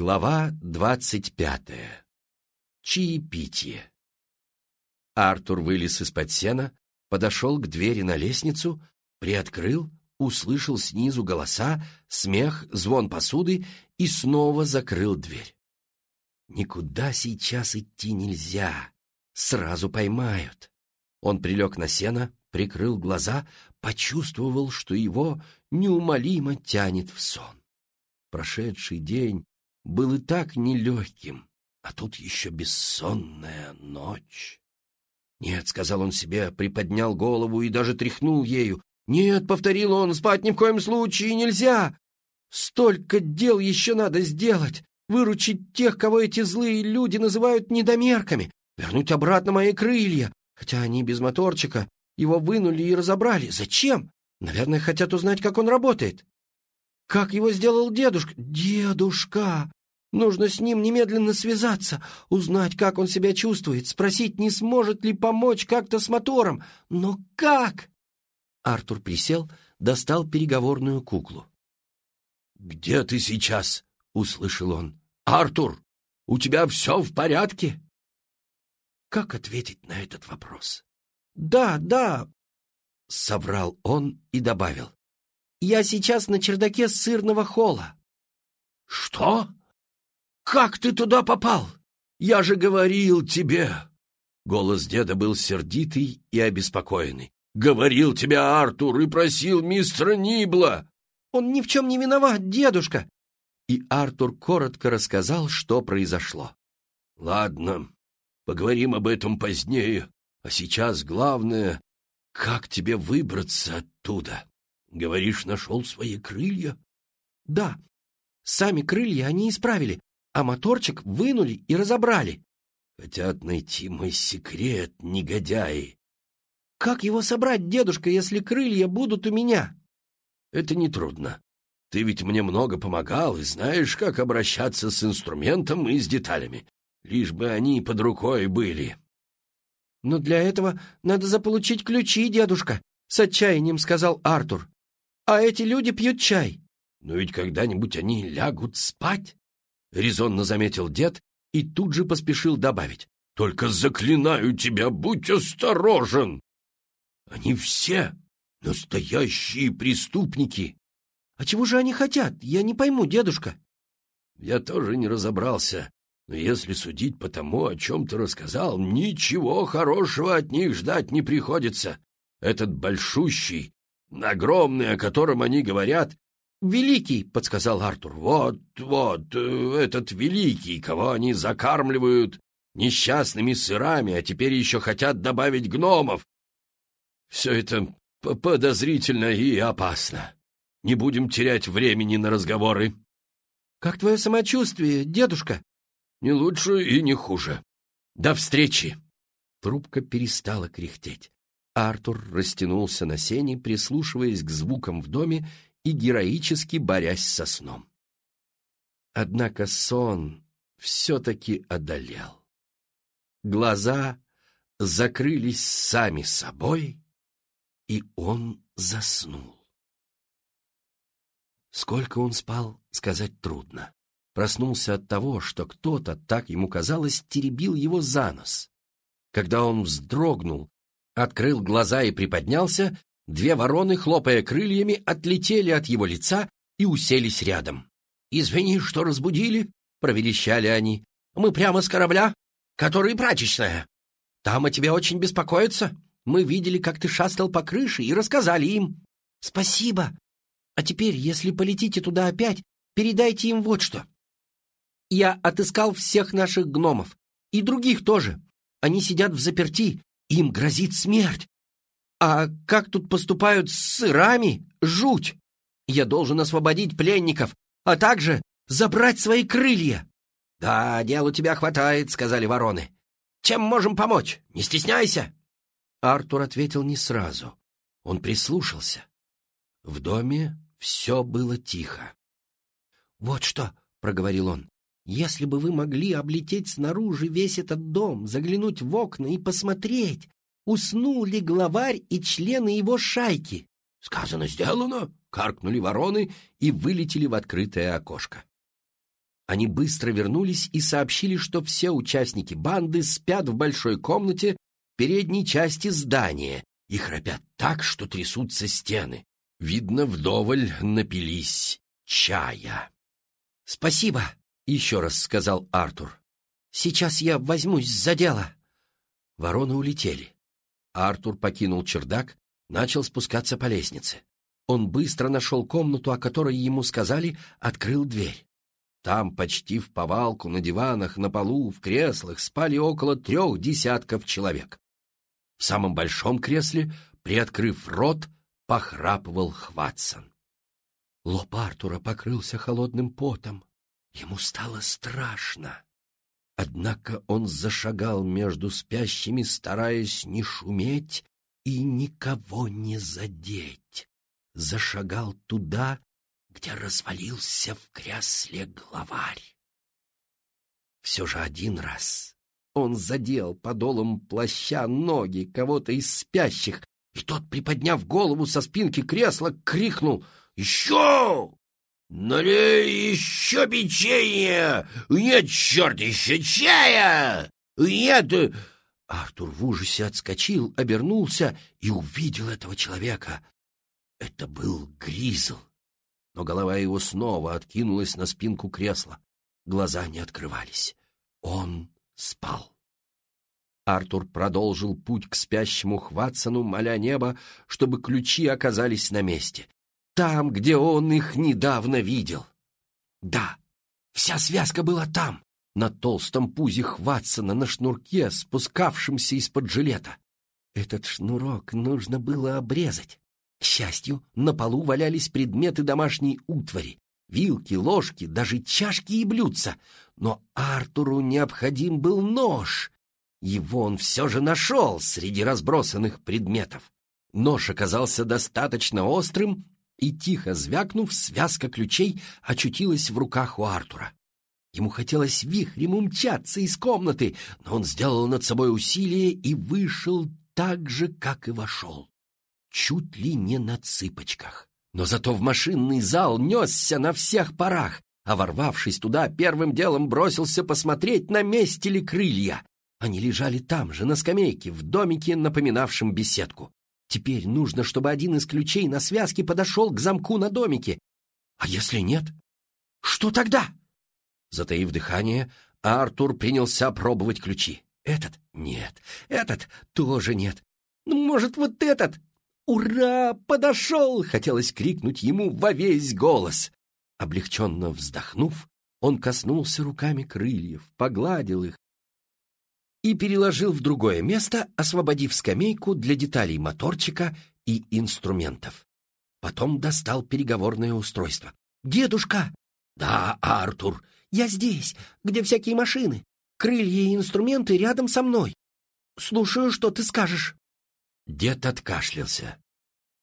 Глава двадцать пятая. Чаепитие. Артур вылез из-под сена, подошел к двери на лестницу, приоткрыл, услышал снизу голоса, смех, звон посуды и снова закрыл дверь. Никуда сейчас идти нельзя, сразу поймают. Он прилег на сено, прикрыл глаза, почувствовал, что его неумолимо тянет в сон. Прошедший день был и так нелегким, а тут еще бессонная ночь. «Нет», — сказал он себе, приподнял голову и даже тряхнул ею. «Нет», — повторил он, — «спать ни в коем случае нельзя! Столько дел еще надо сделать! Выручить тех, кого эти злые люди называют недомерками, вернуть обратно мои крылья, хотя они без моторчика, его вынули и разобрали. Зачем? Наверное, хотят узнать, как он работает. Как его сделал дедушка? Дедушка! Нужно с ним немедленно связаться, узнать, как он себя чувствует, спросить, не сможет ли помочь как-то с мотором. Но как? Артур присел, достал переговорную куклу. «Где ты сейчас?» — услышал он. «Артур, у тебя все в порядке?» Как ответить на этот вопрос? «Да, да», — соврал он и добавил. Я сейчас на чердаке сырного холла». «Что? Как ты туда попал? Я же говорил тебе!» Голос деда был сердитый и обеспокоенный. «Говорил тебе Артур и просил мистера Нибла!» «Он ни в чем не виноват, дедушка!» И Артур коротко рассказал, что произошло. «Ладно, поговорим об этом позднее, а сейчас главное, как тебе выбраться оттуда?» Говоришь, нашел свои крылья? Да. Сами крылья они исправили, а моторчик вынули и разобрали. Хотят найти мой секрет, негодяи. Как его собрать, дедушка, если крылья будут у меня? Это нетрудно. Ты ведь мне много помогал и знаешь, как обращаться с инструментом и с деталями, лишь бы они под рукой были. Но для этого надо заполучить ключи, дедушка, с отчаянием сказал Артур а эти люди пьют чай. Но ведь когда-нибудь они лягут спать, — резонно заметил дед и тут же поспешил добавить. Только заклинаю тебя, будь осторожен. Они все настоящие преступники. А чего же они хотят? Я не пойму, дедушка. Я тоже не разобрался, но если судить по тому, о чем ты рассказал, ничего хорошего от них ждать не приходится. Этот большущий, огромный, о котором они говорят. «Великий», — подсказал Артур. «Вот, вот, э, этот великий, кого они закармливают несчастными сырами, а теперь еще хотят добавить гномов. Все это подозрительно и опасно. Не будем терять времени на разговоры». «Как твое самочувствие, дедушка?» «Не лучше и не хуже. До встречи!» Трубка перестала кряхтеть. Артур растянулся на сене, прислушиваясь к звукам в доме и героически борясь со сном. Однако сон все-таки одолел. Глаза закрылись сами собой, и он заснул. Сколько он спал, сказать трудно. Проснулся от того, что кто-то, так ему казалось, теребил его за нос. Когда он вздрогнул, открыл глаза и приподнялся, две вороны, хлопая крыльями, отлетели от его лица и уселись рядом. «Извини, что разбудили», — проверещали они. «Мы прямо с корабля, который прачечная. Там о тебе очень беспокоятся. Мы видели, как ты шастал по крыше, и рассказали им». «Спасибо. А теперь, если полетите туда опять, передайте им вот что. Я отыскал всех наших гномов. И других тоже. Они сидят в заперти, им грозит смерть. А как тут поступают с сырами? Жуть! Я должен освободить пленников, а также забрать свои крылья. Да, дел у тебя хватает, сказали вороны. Чем можем помочь? Не стесняйся. Артур ответил не сразу. Он прислушался. В доме все было тихо. «Вот что», — проговорил он, если бы вы могли облететь снаружи весь этот дом, заглянуть в окна и посмотреть, уснул ли главарь и члены его шайки. Сказано, сделано, каркнули вороны и вылетели в открытое окошко. Они быстро вернулись и сообщили, что все участники банды спят в большой комнате передней части здания и храпят так, что трясутся стены. Видно, вдоволь напились чая. «Спасибо», — еще раз сказал Артур. «Сейчас я возьмусь за дело». Вороны улетели. Артур покинул чердак, начал спускаться по лестнице. Он быстро нашел комнату, о которой ему сказали, открыл дверь. Там почти в повалку, на диванах, на полу, в креслах спали около трех десятков человек. В самом большом кресле, приоткрыв рот, похрапывал Хватсон. Лоб Артура покрылся холодным потом. Ему стало страшно. Однако он зашагал между спящими, стараясь не шуметь и никого не задеть. Зашагал туда, где развалился в кресле главарь. Все же один раз он задел подолом плаща ноги кого-то из спящих, и тот, приподняв голову со спинки кресла, крикнул «Еще! Налей еще печенье! Нет, черт, еще чая! Нет!» Артур в ужасе отскочил, обернулся и увидел этого человека. Это был Гризл но голова его снова откинулась на спинку кресла. Глаза не открывались. Он спал. Артур продолжил путь к спящему Хватсону, моля небо, чтобы ключи оказались на месте. Там, где он их недавно видел. Да, вся связка была там, на толстом пузе Хватсона, на шнурке, спускавшемся из-под жилета. Этот шнурок нужно было обрезать. К счастью, на полу валялись предметы домашней утвари, вилки, ложки, даже чашки и блюдца. Но Артуру необходим был нож. Его он все же нашел среди разбросанных предметов. Нож оказался достаточно острым, и, тихо звякнув, связка ключей очутилась в руках у Артура. Ему хотелось вихрем умчаться из комнаты, но он сделал над собой усилие и вышел так же, как и вошел чуть ли не на цыпочках. Но зато в машинный зал несся на всех парах, а ворвавшись туда, первым делом бросился посмотреть, на месте ли крылья. Они лежали там же, на скамейке, в домике, напоминавшем беседку. Теперь нужно, чтобы один из ключей на связке подошел к замку на домике. А если нет? Что тогда? Затаив дыхание, Артур принялся пробовать ключи. Этот? Нет. Этот? Тоже нет. Ну, может, вот этот? «Ура! Подошел!» — хотелось крикнуть ему во весь голос. Облегченно вздохнув, он коснулся руками крыльев, погладил их и переложил в другое место, освободив скамейку для деталей моторчика и инструментов. Потом достал переговорное устройство. «Дедушка!» «Да, Артур!» «Я здесь, где всякие машины. Крылья и инструменты рядом со мной. Слушаю, что ты скажешь». Дед откашлялся.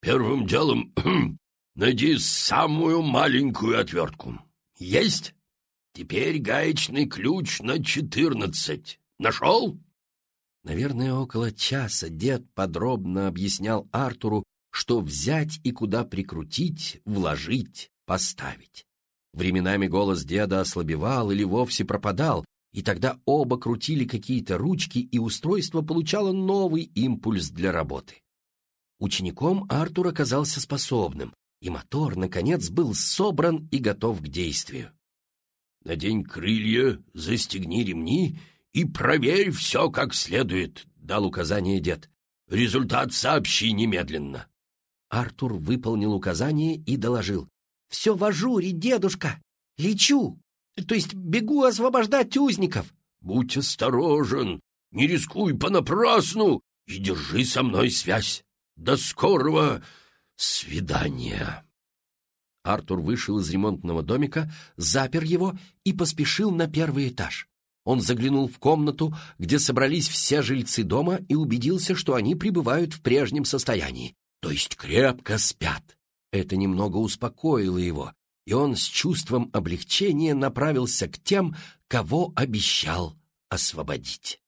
«Первым делом найди самую маленькую отвертку. Есть? Теперь гаечный ключ на четырнадцать. Нашел?» Наверное, около часа дед подробно объяснял Артуру, что взять и куда прикрутить, вложить, поставить. Временами голос деда ослабевал или вовсе пропадал, и тогда оба крутили какие-то ручки, и устройство получало новый импульс для работы. Учеником Артур оказался способным, и мотор, наконец, был собран и готов к действию. «Надень крылья, застегни ремни и проверь все как следует», — дал указание дед. «Результат сообщи немедленно». Артур выполнил указание и доложил. «Все в ажуре, дедушка! Лечу!» То есть бегу освобождать узников. Будь осторожен, не рискуй понапрасну и держи со мной связь. До скорого свидания. Артур вышел из ремонтного домика, запер его и поспешил на первый этаж. Он заглянул в комнату, где собрались все жильцы дома, и убедился, что они пребывают в прежнем состоянии, то есть крепко спят. Это немного успокоило его, и он с чувством облегчения направился к тем, кого обещал освободить.